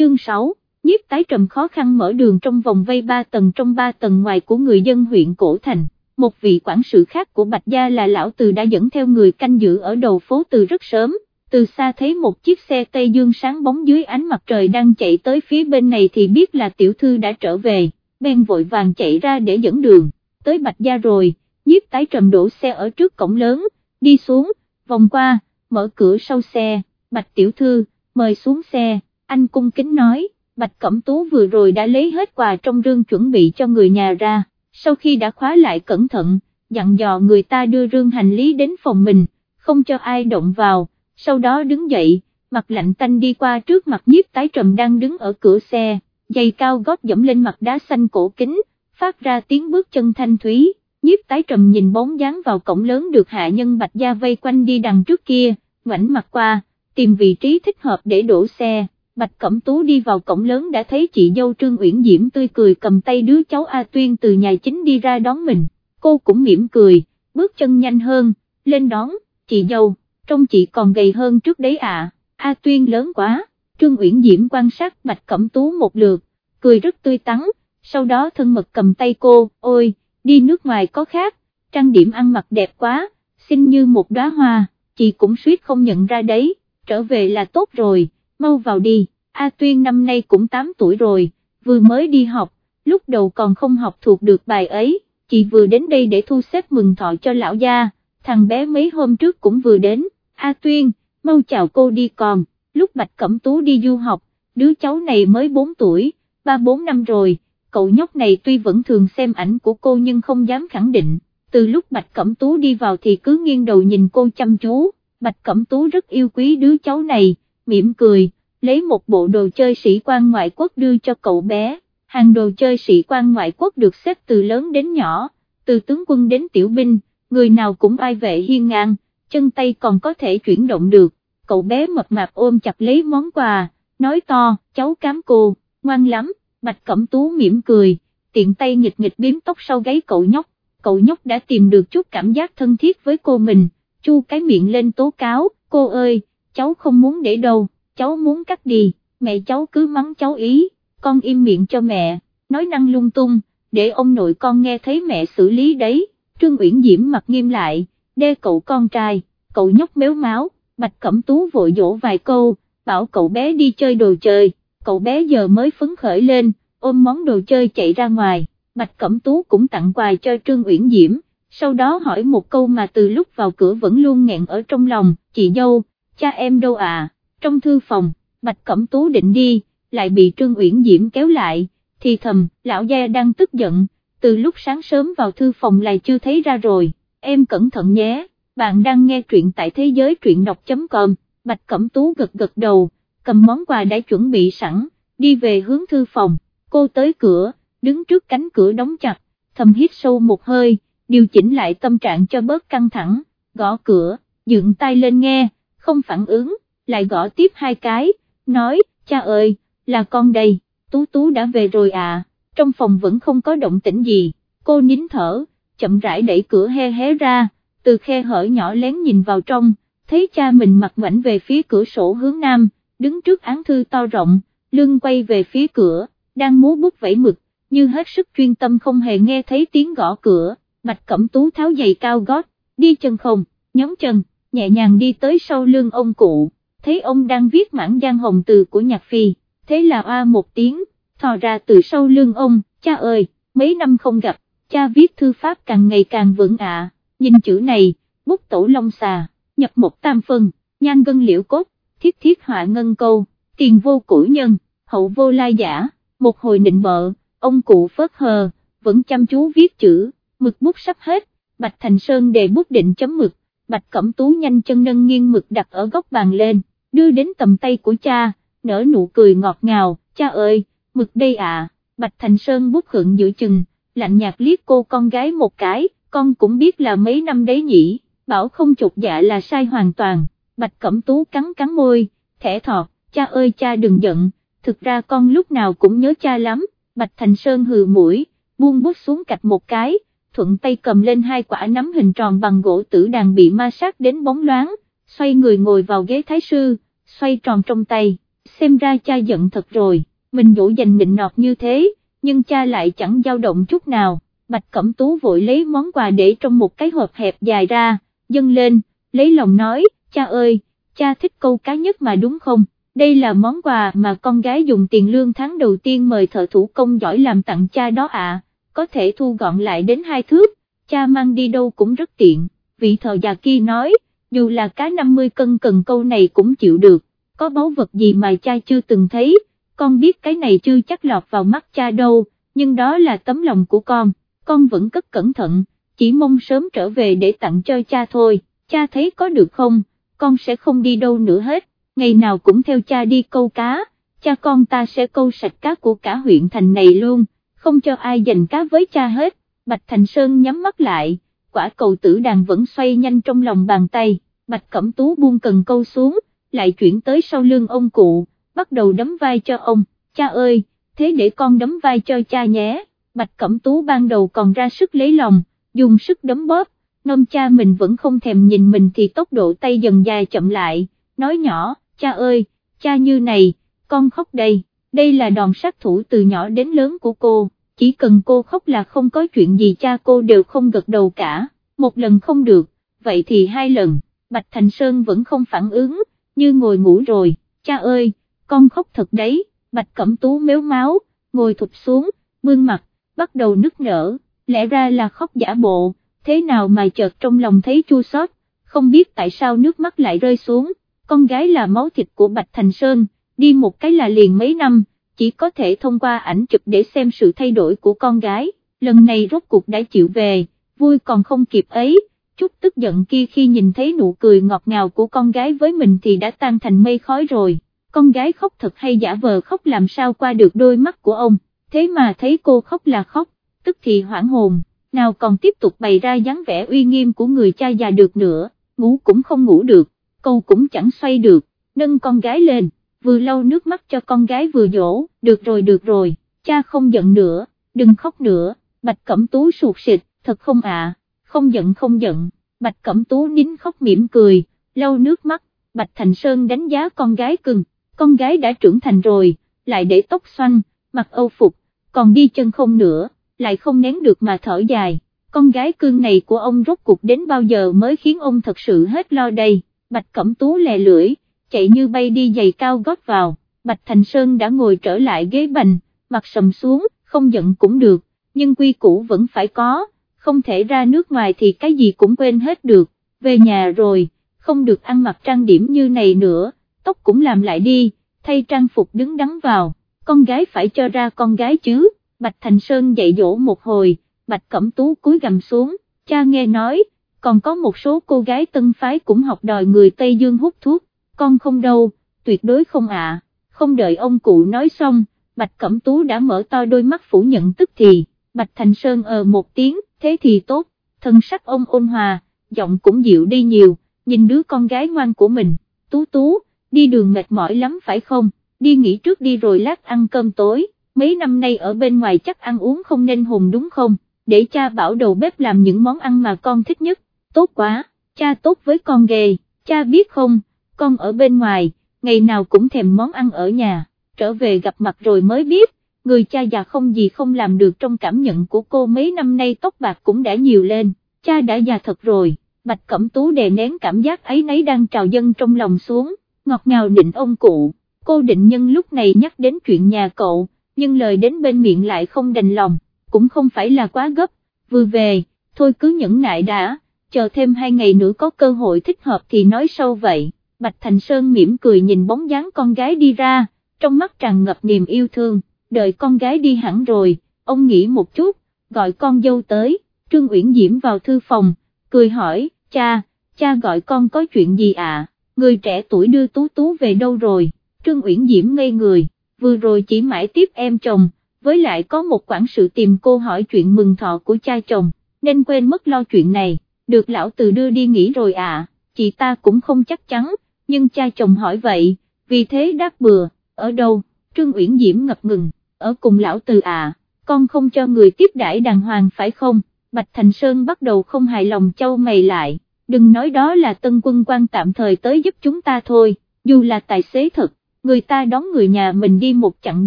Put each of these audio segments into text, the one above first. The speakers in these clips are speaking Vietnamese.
chương 6, nhiếp tái trầm khó khăn mở đường trong vòng vây 3 tầng trong 3 tầng ngoài của người dân huyện Cổ Thành. Một vị quản sự khác của Bạch Gia là Lão Từ đã dẫn theo người canh giữ ở đầu phố từ rất sớm, từ xa thấy một chiếc xe Tây Dương sáng bóng dưới ánh mặt trời đang chạy tới phía bên này thì biết là tiểu thư đã trở về, bèn vội vàng chạy ra để dẫn đường, tới Bạch Gia rồi, nhiếp tái trầm đổ xe ở trước cổng lớn, đi xuống, vòng qua, mở cửa sau xe, Bạch tiểu thư, mời xuống xe, anh cung kính nói, Bạch Cẩm Tú vừa rồi đã lấy hết quà trong rương chuẩn bị cho người nhà ra, sau khi đã khóa lại cẩn thận, dặn dò người ta đưa rương hành lý đến phòng mình, không cho ai động vào, sau đó đứng dậy, mặt lạnh tanh đi qua trước mặt nhiếp tái trầm đang đứng ở cửa xe, giày cao gót dẫm lên mặt đá xanh cổ kính, phát ra tiếng bước chân thanh thúy, nhiếp tái trầm nhìn bóng dáng vào cổng lớn được hạ nhân bạch gia vây quanh đi đằng trước kia, ngoảnh mặt qua, tìm vị trí thích hợp để đổ xe. Bạch Cẩm Tú đi vào cổng lớn đã thấy chị dâu Trương Uyển Diễm tươi cười cầm tay đứa cháu A Tuyên từ nhà chính đi ra đón mình, cô cũng mỉm cười, bước chân nhanh hơn, lên đón, chị dâu, trông chị còn gầy hơn trước đấy à, A Tuyên lớn quá, Trương Uyển Diễm quan sát Bạch Cẩm Tú một lượt, cười rất tươi tắn, sau đó thân mật cầm tay cô, ôi, đi nước ngoài có khác, trang điểm ăn mặc đẹp quá, xinh như một đóa hoa, chị cũng suýt không nhận ra đấy, trở về là tốt rồi mau vào đi, A Tuyên năm nay cũng 8 tuổi rồi, vừa mới đi học, lúc đầu còn không học thuộc được bài ấy, chị vừa đến đây để thu xếp mừng thọ cho lão gia, thằng bé mấy hôm trước cũng vừa đến, A Tuyên, mau chào cô đi còn, lúc Bạch Cẩm Tú đi du học, đứa cháu này mới 4 tuổi, 3-4 năm rồi, cậu nhóc này tuy vẫn thường xem ảnh của cô nhưng không dám khẳng định, từ lúc Bạch Cẩm Tú đi vào thì cứ nghiêng đầu nhìn cô chăm chú, Bạch Cẩm Tú rất yêu quý đứa cháu này, mỉm cười, lấy một bộ đồ chơi sĩ quan ngoại quốc đưa cho cậu bé, hàng đồ chơi sĩ quan ngoại quốc được xếp từ lớn đến nhỏ, từ tướng quân đến tiểu binh, người nào cũng ai vệ hiên ngang, chân tay còn có thể chuyển động được, cậu bé mập mạp ôm chặt lấy món quà, nói to, cháu cám cô, ngoan lắm, Bạch Cẩm Tú mỉm cười, tiện tay nghịch nghịch biếm tóc sau gáy cậu nhóc, cậu nhóc đã tìm được chút cảm giác thân thiết với cô mình, chu cái miệng lên tố cáo, cô ơi, cháu không muốn để đâu, cháu muốn cắt đi, mẹ cháu cứ mắng cháu ý, con im miệng cho mẹ, nói năng lung tung, để ông nội con nghe thấy mẹ xử lý đấy, Trương Uyển Diễm mặt nghiêm lại, đe cậu con trai, cậu nhóc méo máu, Bạch Cẩm Tú vội dỗ vài câu, bảo cậu bé đi chơi đồ chơi, cậu bé giờ mới phấn khởi lên, ôm món đồ chơi chạy ra ngoài, Bạch Cẩm Tú cũng tặng quà cho Trương Uyển Diễm, sau đó hỏi một câu mà từ lúc vào cửa vẫn luôn nghẹn ở trong lòng, chị dâu, cha em đâu à, trong thư phòng, Bạch Cẩm Tú định đi, lại bị Trương Uyển Diễm kéo lại, thì thầm, lão gia đang tức giận, từ lúc sáng sớm vào thư phòng lại chưa thấy ra rồi, em cẩn thận nhé, bạn đang nghe truyện tại thế giới truyện đọc.com, Bạch Cẩm Tú gật gật đầu, cầm món quà đã chuẩn bị sẵn, đi về hướng thư phòng, cô tới cửa, đứng trước cánh cửa đóng chặt, thầm hít sâu một hơi, điều chỉnh lại tâm trạng cho bớt căng thẳng, gõ cửa, dựng tay lên nghe, không phản ứng, lại gõ tiếp hai cái, nói, cha ơi, là con đây, Tú Tú đã về rồi à, trong phòng vẫn không có động tĩnh gì, cô nín thở, chậm rãi đẩy cửa he hé ra, từ khe hở nhỏ lén nhìn vào trong, thấy cha mình mặt ngoảnh về phía cửa sổ hướng nam, đứng trước án thư to rộng, lưng quay về phía cửa, đang múa bút vẫy mực, như hết sức chuyên tâm không hề nghe thấy tiếng gõ cửa, Bạch Cẩm Tú tháo giày cao gót, đi chân không, nhóm chân, nhẹ nhàng đi tới sau lưng ông cụ, thấy ông đang viết mãn giang hồng từ của nhạc phi, thế là oa một tiếng, thò ra từ sau lưng ông, cha ơi, mấy năm không gặp, cha viết thư pháp càng ngày càng vững ạ, nhìn chữ này, bút tổ long xà, nhập một tam phân, nhan gân liễu cốt, thiết thiết họa ngân câu, tiền vô cửu nhân, hậu vô lai giả, một hồi nịnh bợ, ông cụ phớt hờ, vẫn chăm chú viết chữ, mực bút sắp hết, Bạch Thành Sơn đề bút định chấm mực, Bạch Cẩm Tú nhanh chân nâng nghiêng mực đặt ở góc bàn lên, đưa đến tầm tay của cha, nở nụ cười ngọt ngào, cha ơi, mực đây à, Bạch Thành Sơn bút khượng giữ chừng, lạnh nhạt liếc cô con gái một cái, con cũng biết là mấy năm đấy nhỉ, bảo không chột dạ là sai hoàn toàn, Bạch Cẩm Tú cắn cắn môi, thẻ thọt, cha ơi cha đừng giận, thực ra con lúc nào cũng nhớ cha lắm, Bạch Thành Sơn hừ mũi, buông bút xuống cạch một cái, thuận tay cầm lên hai quả nắm hình tròn bằng gỗ tử đàn bị ma sát đến bóng loáng, xoay người ngồi vào ghế thái sư, xoay tròn trong tay, xem ra cha giận thật rồi, mình dỗ dành nịnh nọt như thế, nhưng cha lại chẳng dao động chút nào, Bạch Cẩm Tú vội lấy món quà để trong một cái hộp hẹp dài ra, dâng lên, lấy lòng nói, cha ơi, cha thích câu cá nhất mà đúng không, đây là món quà mà con gái dùng tiền lương tháng đầu tiên mời thợ thủ công giỏi làm tặng cha đó ạ, có thể thu gọn lại đến hai thước, cha mang đi đâu cũng rất tiện, vị thợ già kia nói, dù là cá 50 cân cần câu này cũng chịu được, có báu vật gì mà cha chưa từng thấy, con biết cái này chưa chắc lọt vào mắt cha đâu, nhưng đó là tấm lòng của con, con vẫn cất cẩn thận, chỉ mong sớm trở về để tặng cho cha thôi, cha thấy có được không, con sẽ không đi đâu nữa hết, ngày nào cũng theo cha đi câu cá, cha con ta sẽ câu sạch cá của cả huyện thành này luôn, không cho ai giành cá với cha hết, Bạch Thành Sơn nhắm mắt lại, quả cầu tử đàn vẫn xoay nhanh trong lòng bàn tay, Bạch Cẩm Tú buông cần câu xuống, lại chuyển tới sau lưng ông cụ, bắt đầu đấm vai cho ông, cha ơi, thế để con đấm vai cho cha nhé, Bạch Cẩm Tú ban đầu còn ra sức lấy lòng, dùng sức đấm bóp, Nông cha mình vẫn không thèm nhìn mình thì tốc độ tay dần dài chậm lại, nói nhỏ, cha ơi, cha như này, con khóc đây, đây là đòn sát thủ từ nhỏ đến lớn của cô, chỉ cần cô khóc là không có chuyện gì cha cô đều không gật đầu cả, một lần không được, vậy thì hai lần, Bạch Thành Sơn vẫn không phản ứng, như ngồi ngủ rồi, cha ơi, con khóc thật đấy, Bạch Cẩm Tú méo máu, ngồi thụp xuống, bương mặt, bắt đầu nức nở, lẽ ra là khóc giả bộ, thế nào mà chợt trong lòng thấy chua xót, không biết tại sao nước mắt lại rơi xuống, con gái là máu thịt của Bạch Thành Sơn, đi một cái là liền mấy năm, chỉ có thể thông qua ảnh chụp để xem sự thay đổi của con gái, lần này rốt cuộc đã chịu về, vui còn không kịp ấy, chút tức giận kia khi nhìn thấy nụ cười ngọt ngào của con gái với mình thì đã tan thành mây khói rồi, con gái khóc thật hay giả vờ khóc làm sao qua được đôi mắt của ông, thế mà thấy cô khóc là khóc, tức thì hoảng hồn, nào còn tiếp tục bày ra dáng vẻ uy nghiêm của người cha già được nữa, ngủ cũng không ngủ được, câu cũng chẳng xoay được, nâng con gái lên, vừa lau nước mắt cho con gái vừa dỗ, được rồi được rồi, cha không giận nữa, đừng khóc nữa, bạch cẩm tú sụt sịt, thật không ạ, không giận không giận, bạch cẩm tú nín khóc mỉm cười, lau nước mắt, bạch thành sơn đánh giá con gái cưng, con gái đã trưởng thành rồi, lại để tóc xoăn, mặc âu phục, còn đi chân không nữa, lại không nén được mà thở dài, con gái cưng này của ông rốt cuộc đến bao giờ mới khiến ông thật sự hết lo đây, Bạch Cẩm Tú lè lưỡi, chạy như bay đi giày cao gót vào, Bạch Thành Sơn đã ngồi trở lại ghế bành, mặt sầm xuống, không giận cũng được, nhưng quy củ vẫn phải có, không thể ra nước ngoài thì cái gì cũng quên hết được, về nhà rồi, không được ăn mặc trang điểm như này nữa, tóc cũng làm lại đi, thay trang phục đứng đắn vào, con gái phải cho ra con gái chứ, Bạch Thành Sơn dạy dỗ một hồi, Bạch Cẩm Tú cúi gầm xuống, cha nghe nói, còn có một số cô gái tân phái cũng học đòi người Tây Dương hút thuốc, con không đâu, tuyệt đối không ạ, không đợi ông cụ nói xong, Bạch Cẩm Tú đã mở to đôi mắt phủ nhận tức thì, Bạch Thành Sơn ờ một tiếng, thế thì tốt, thân sắc ông ôn hòa, giọng cũng dịu đi nhiều, nhìn đứa con gái ngoan của mình, Tú Tú, đi đường mệt mỏi lắm phải không, đi nghỉ trước đi rồi lát ăn cơm tối, mấy năm nay ở bên ngoài chắc ăn uống không nên hùng đúng không, để cha bảo đầu bếp làm những món ăn mà con thích nhất, tốt quá, cha tốt với con ghê, cha biết không, con ở bên ngoài, ngày nào cũng thèm món ăn ở nhà, trở về gặp mặt rồi mới biết, người cha già không gì không làm được trong cảm nhận của cô mấy năm nay tóc bạc cũng đã nhiều lên, cha đã già thật rồi, Bạch Cẩm Tú đè nén cảm giác ấy nấy đang trào dâng trong lòng xuống, ngọt ngào định ông cụ, cô định nhân lúc này nhắc đến chuyện nhà cậu, nhưng lời đến bên miệng lại không đành lòng, cũng không phải là quá gấp, vừa về, thôi cứ nhẫn nại đã, chờ thêm hai ngày nữa có cơ hội thích hợp thì nói sâu vậy. Bạch Thành Sơn mỉm cười nhìn bóng dáng con gái đi ra, trong mắt tràn ngập niềm yêu thương, đợi con gái đi hẳn rồi, ông nghĩ một chút, gọi con dâu tới, Trương Uyển Diễm vào thư phòng, cười hỏi, cha, cha gọi con có chuyện gì à, người trẻ tuổi đưa Tú Tú về đâu rồi, Trương Uyển Diễm ngây người, vừa rồi chỉ mãi tiếp em chồng, với lại có một quản sự tìm cô hỏi chuyện mừng thọ của cha chồng, nên quên mất lo chuyện này, được lão từ đưa đi nghỉ rồi à, chị ta cũng không chắc chắn, nhưng cha chồng hỏi vậy, vì thế đáp bừa, ở đâu, Trương Uyển Diễm ngập ngừng, ở cùng lão từ à, con không cho người tiếp đãi đàng hoàng phải không, Bạch Thành Sơn bắt đầu không hài lòng châu mày lại, đừng nói đó là tân quân quan tạm thời tới giúp chúng ta thôi, dù là tài xế thật, người ta đón người nhà mình đi một chặng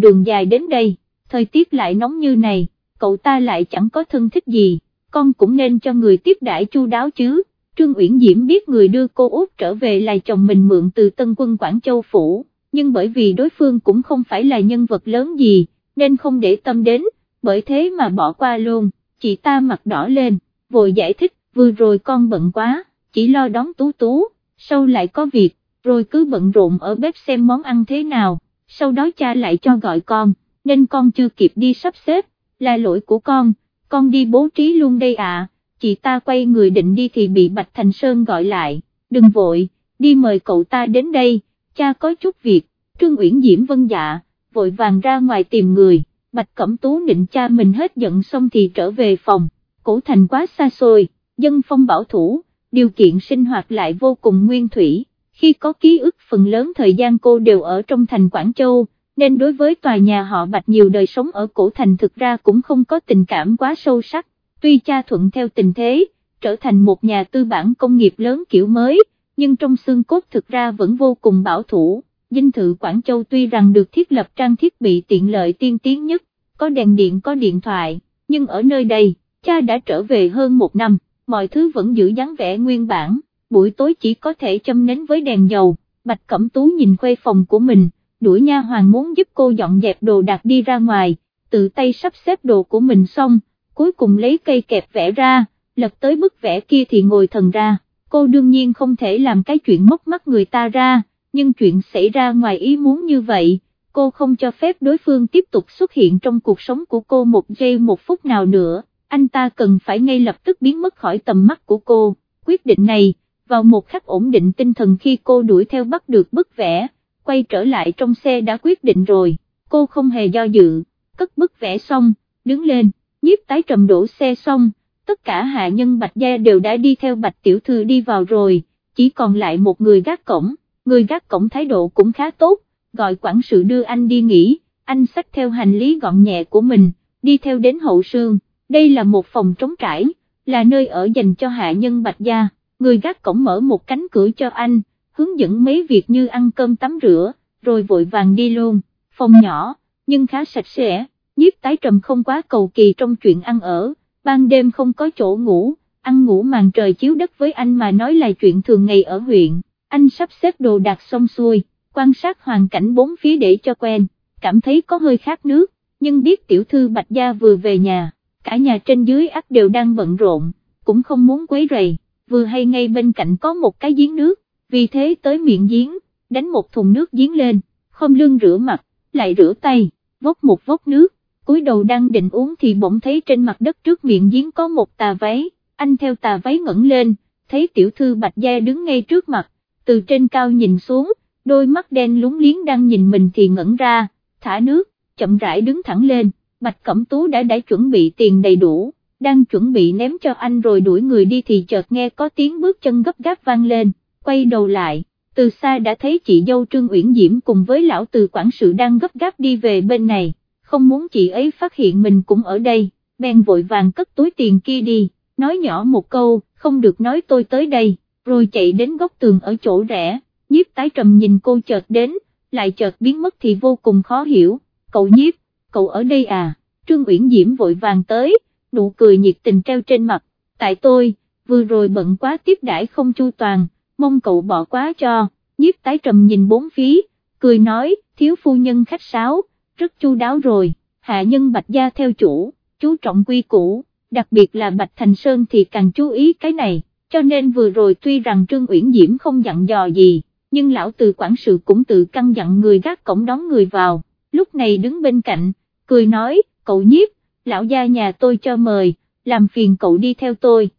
đường dài đến đây, thời tiết lại nóng như này, cậu ta lại chẳng có thân thích gì, con cũng nên cho người tiếp đãi chu đáo chứ. Trương Uyển Diễm biết người đưa cô út trở về là chồng mình mượn từ tân quân Quảng Châu Phủ, nhưng bởi vì đối phương cũng không phải là nhân vật lớn gì, nên không để tâm đến, bởi thế mà bỏ qua luôn, chị ta mặt đỏ lên, vội giải thích, vừa rồi con bận quá, chỉ lo đón tú tú, sau lại có việc, rồi cứ bận rộn ở bếp xem món ăn thế nào, sau đó cha lại cho gọi con, nên con chưa kịp đi sắp xếp, là lỗi của con, con đi bố trí luôn đây ạ, chị ta quay người định đi thì bị Bạch Thành Sơn gọi lại, đừng vội, đi mời cậu ta đến đây, cha có chút việc, Trương Uyển Diễm vân dạ, vội vàng ra ngoài tìm người, Bạch Cẩm Tú định cha mình hết giận xong thì trở về phòng, cổ thành quá xa xôi, dân phong bảo thủ, điều kiện sinh hoạt lại vô cùng nguyên thủy, khi có ký ức phần lớn thời gian cô đều ở trong thành Quảng Châu, nên đối với tòa nhà họ Bạch nhiều đời sống ở cổ thành thực ra cũng không có tình cảm quá sâu sắc, tuy cha thuận theo tình thế, trở thành một nhà tư bản công nghiệp lớn kiểu mới, nhưng trong xương cốt thực ra vẫn vô cùng bảo thủ. Dinh thự Quảng Châu tuy rằng được thiết lập trang thiết bị tiện lợi tiên tiến nhất, có đèn điện có điện thoại, nhưng ở nơi đây, cha đã trở về hơn một năm, mọi thứ vẫn giữ dáng vẻ nguyên bản, buổi tối chỉ có thể châm nến với đèn dầu, Bạch Cẩm Tú nhìn khuê phòng của mình, đuổi nha hoàng muốn giúp cô dọn dẹp đồ đạc đi ra ngoài, tự tay sắp xếp đồ của mình xong, cuối cùng lấy cây kẹp vẽ ra, lật tới bức vẽ kia thì ngồi thần ra, cô đương nhiên không thể làm cái chuyện móc mắt người ta ra, nhưng chuyện xảy ra ngoài ý muốn như vậy, cô không cho phép đối phương tiếp tục xuất hiện trong cuộc sống của cô một giây một phút nào nữa, anh ta cần phải ngay lập tức biến mất khỏi tầm mắt của cô, quyết định này, vào một khắc ổn định tinh thần khi cô đuổi theo bắt được bức vẽ, quay trở lại trong xe đã quyết định rồi, cô không hề do dự, cất bức vẽ xong, đứng lên, nhiếp tái trầm đổ xe xong, tất cả hạ nhân bạch gia đều đã đi theo bạch tiểu thư đi vào rồi, chỉ còn lại một người gác cổng, người gác cổng thái độ cũng khá tốt, gọi quản sự đưa anh đi nghỉ, anh xách theo hành lý gọn nhẹ của mình, đi theo đến hậu sương, đây là một phòng trống trải, là nơi ở dành cho hạ nhân bạch gia, người gác cổng mở một cánh cửa cho anh, hướng dẫn mấy việc như ăn cơm tắm rửa, rồi vội vàng đi luôn, phòng nhỏ, nhưng khá sạch sẽ, nhiếp tái trầm không quá cầu kỳ trong chuyện ăn ở, ban đêm không có chỗ ngủ, ăn ngủ màn trời chiếu đất với anh mà nói là chuyện thường ngày ở huyện, anh sắp xếp đồ đạc xong xuôi, quan sát hoàn cảnh bốn phía để cho quen, cảm thấy có hơi khát nước, nhưng biết tiểu thư Bạch Gia vừa về nhà, cả nhà trên dưới ắt đều đang bận rộn, cũng không muốn quấy rầy, vừa hay ngay bên cạnh có một cái giếng nước, vì thế tới miệng giếng, đánh một thùng nước giếng lên, không lưng rửa mặt, lại rửa tay, vốc một vốc nước, cúi đầu đang định uống thì bỗng thấy trên mặt đất trước miệng giếng có một tà váy, anh theo tà váy ngẩng lên, thấy tiểu thư Bạch Gia đứng ngay trước mặt, từ trên cao nhìn xuống, đôi mắt đen lúng liếng đang nhìn mình thì ngẩn ra, thả nước, chậm rãi đứng thẳng lên, Bạch Cẩm Tú đã đã chuẩn bị tiền đầy đủ, đang chuẩn bị ném cho anh rồi đuổi người đi thì chợt nghe có tiếng bước chân gấp gáp vang lên, quay đầu lại, từ xa đã thấy chị dâu Trương Uyển Diễm cùng với lão từ quản sự đang gấp gáp đi về bên này, không muốn chị ấy phát hiện mình cũng ở đây, bèn vội vàng cất túi tiền kia đi, nói nhỏ một câu, không được nói tôi tới đây, rồi chạy đến góc tường ở chỗ rẽ, nhiếp tái trầm nhìn cô chợt đến, lại chợt biến mất thì vô cùng khó hiểu, cậu nhiếp, cậu ở đây à, Trương Uyển Diễm vội vàng tới, nụ cười nhiệt tình treo trên mặt, tại tôi, vừa rồi bận quá tiếp đãi không chu toàn, mong cậu bỏ quá cho, nhiếp tái trầm nhìn bốn phí, cười nói, thiếu phu nhân khách sáo, rất chu đáo rồi, hạ nhân bạch gia theo chủ, chú trọng quy củ, đặc biệt là bạch thành sơn thì càng chú ý cái này, cho nên vừa rồi tuy rằng Trương Uyển Diễm không dặn dò gì, nhưng lão từ quản sự cũng tự căn dặn người gác cổng đón người vào, lúc này đứng bên cạnh, cười nói, cậu nhiếp, lão gia nhà tôi cho mời, làm phiền cậu đi theo tôi,